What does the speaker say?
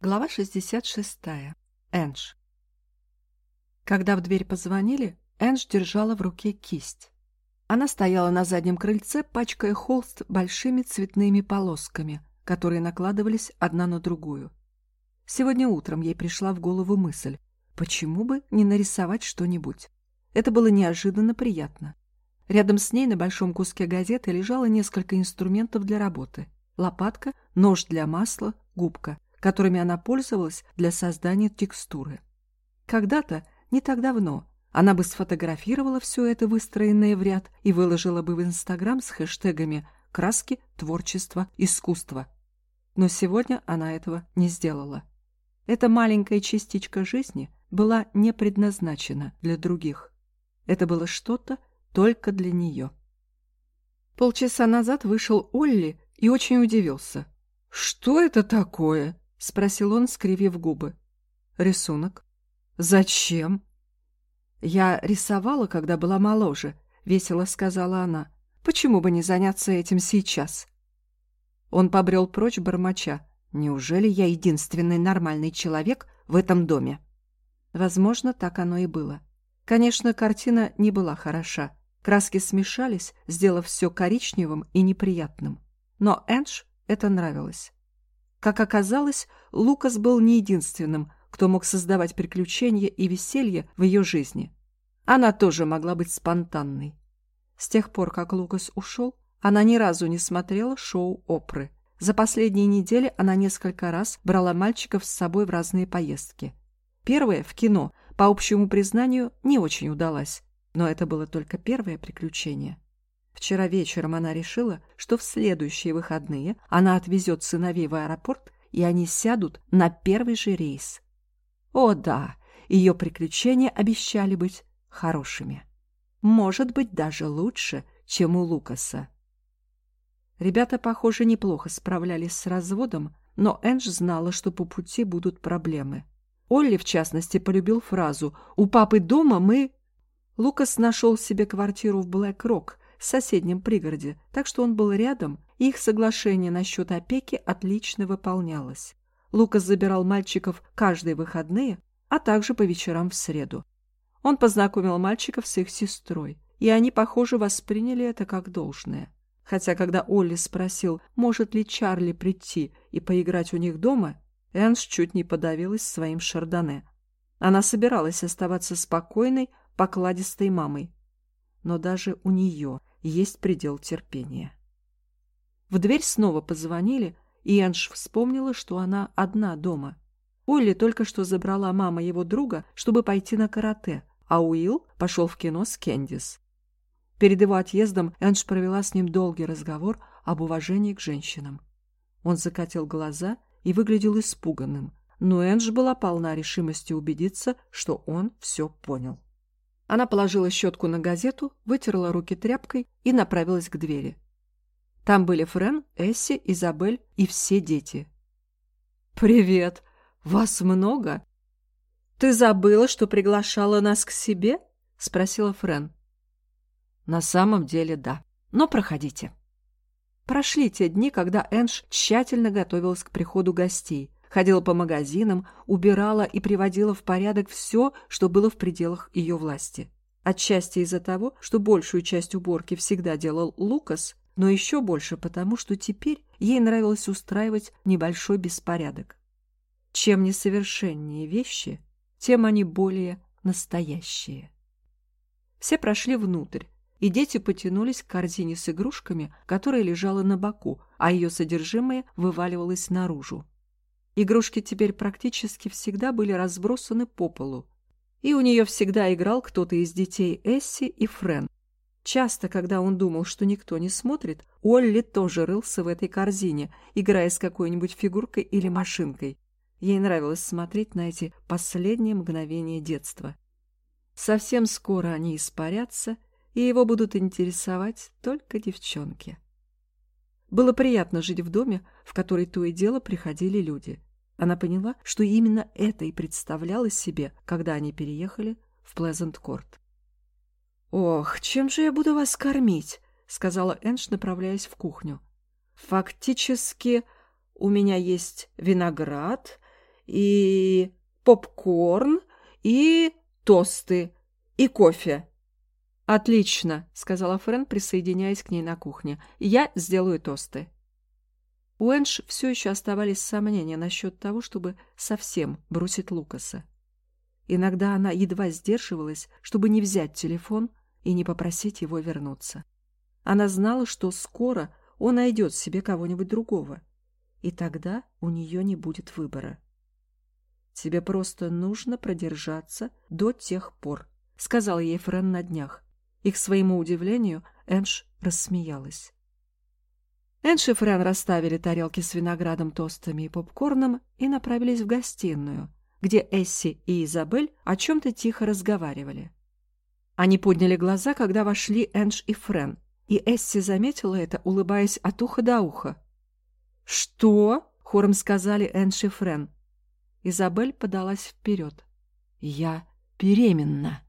Глава 66. Эндж. Когда в дверь позвонили, Эндж держала в руке кисть. Она стояла на заднем крыльце, пачкая холст большими цветными полосками, которые накладывались одна на другую. Сегодня утром ей пришла в голову мысль, почему бы не нарисовать что-нибудь. Это было неожиданно приятно. Рядом с ней на большом куске газеты лежало несколько инструментов для работы. Лопатка, нож для масла, губка — которыми она пользовалась для создания текстуры. Когда-то, не так давно, она бы сфотографировала все это выстроенное в ряд и выложила бы в Инстаграм с хэштегами «краски», «творчество», «искусство». Но сегодня она этого не сделала. Эта маленькая частичка жизни была не предназначена для других. Это было что-то только для нее. Полчаса назад вышел Олли и очень удивился. «Что это такое?» — спросил он, скривив губы. «Рисунок». «Зачем?» «Я рисовала, когда была моложе», — весело сказала она. «Почему бы не заняться этим сейчас?» Он побрел прочь, бормоча. «Неужели я единственный нормальный человек в этом доме?» Возможно, так оно и было. Конечно, картина не была хороша. Краски смешались, сделав все коричневым и неприятным. Но Эндж это нравилось. Как оказалось, Лукас был не единственным, кто мог создавать приключения и веселье в ее жизни. Она тоже могла быть спонтанной. С тех пор, как Лукас ушел, она ни разу не смотрела шоу Опры. За последние недели она несколько раз брала мальчиков с собой в разные поездки. Первая в кино, по общему признанию, не очень удалась, но это было только первое приключение. Вчера вечером она решила, что в следующие выходные она отвезет сыновей в аэропорт, и они сядут на первый же рейс. О да, ее приключения обещали быть хорошими. Может быть, даже лучше, чем у Лукаса. Ребята, похоже, неплохо справлялись с разводом, но Эндж знала, что по пути будут проблемы. Олли, в частности, полюбил фразу «У папы дома мы...» Лукас нашел себе квартиру в Блэк-Рок, в соседнем пригороде, так что он был рядом, и их соглашение насчет опеки отлично выполнялось. Лукас забирал мальчиков каждые выходные, а также по вечерам в среду. Он познакомил мальчиков с их сестрой, и они, похоже, восприняли это как должное. Хотя, когда Олли спросил, может ли Чарли прийти и поиграть у них дома, Энж чуть не подавилась своим шардоне. Она собиралась оставаться спокойной, покладистой мамой. Но даже у нее есть предел терпения. В дверь снова позвонили, и Энж вспомнила, что она одна дома. Олли только что забрала мама его друга, чтобы пойти на карате, а Уилл пошел в кино с Кендис. Перед его отъездом Энж провела с ним долгий разговор об уважении к женщинам. Он закатил глаза и выглядел испуганным, но Эндж была полна решимости убедиться, что он все понял. Она положила щетку на газету, вытерла руки тряпкой и направилась к двери. Там были Френ, Эсси, Изабель и все дети. «Привет! Вас много?» «Ты забыла, что приглашала нас к себе?» — спросила Френ. «На самом деле, да. Но проходите». Прошли те дни, когда Энж тщательно готовилась к приходу гостей, ходила по магазинам, убирала и приводила в порядок все, что было в пределах ее власти. Отчасти из-за того, что большую часть уборки всегда делал Лукас, но еще больше потому, что теперь ей нравилось устраивать небольшой беспорядок. Чем несовершеннее вещи, тем они более настоящие. Все прошли внутрь, и дети потянулись к корзине с игрушками, которая лежала на боку, а ее содержимое вываливалось наружу. Игрушки теперь практически всегда были разбросаны по полу. И у нее всегда играл кто-то из детей Эсси и Френ. Часто, когда он думал, что никто не смотрит, Олли тоже рылся в этой корзине, играя с какой-нибудь фигуркой или машинкой. Ей нравилось смотреть на эти последние мгновения детства. Совсем скоро они испарятся, и его будут интересовать только девчонки. Было приятно жить в доме, в который то и дело приходили люди. Она поняла, что именно это и представлялось себе, когда они переехали в Плезант-Корт. «Ох, чем же я буду вас кормить?» — сказала Эндж, направляясь в кухню. «Фактически у меня есть виноград и попкорн, и тосты, и кофе». «Отлично», — сказала Френ, присоединяясь к ней на кухне. «Я сделаю тосты». У Энж все еще оставались сомнения насчет того, чтобы совсем бросить Лукаса. Иногда она едва сдерживалась, чтобы не взять телефон и не попросить его вернуться. Она знала, что скоро он найдет себе кого-нибудь другого, и тогда у нее не будет выбора. «Тебе просто нужно продержаться до тех пор», — сказал ей Френ на днях. И, к своему удивлению, Энж рассмеялась. Энж и Френ расставили тарелки с виноградом, тостами и попкорном и направились в гостиную, где Эсси и Изабель о чем-то тихо разговаривали. Они подняли глаза, когда вошли Эндж и Френ, и Эсси заметила это, улыбаясь от уха до уха. «Что?» — хором сказали Эндж и Френ. Изабель подалась вперед. «Я беременна».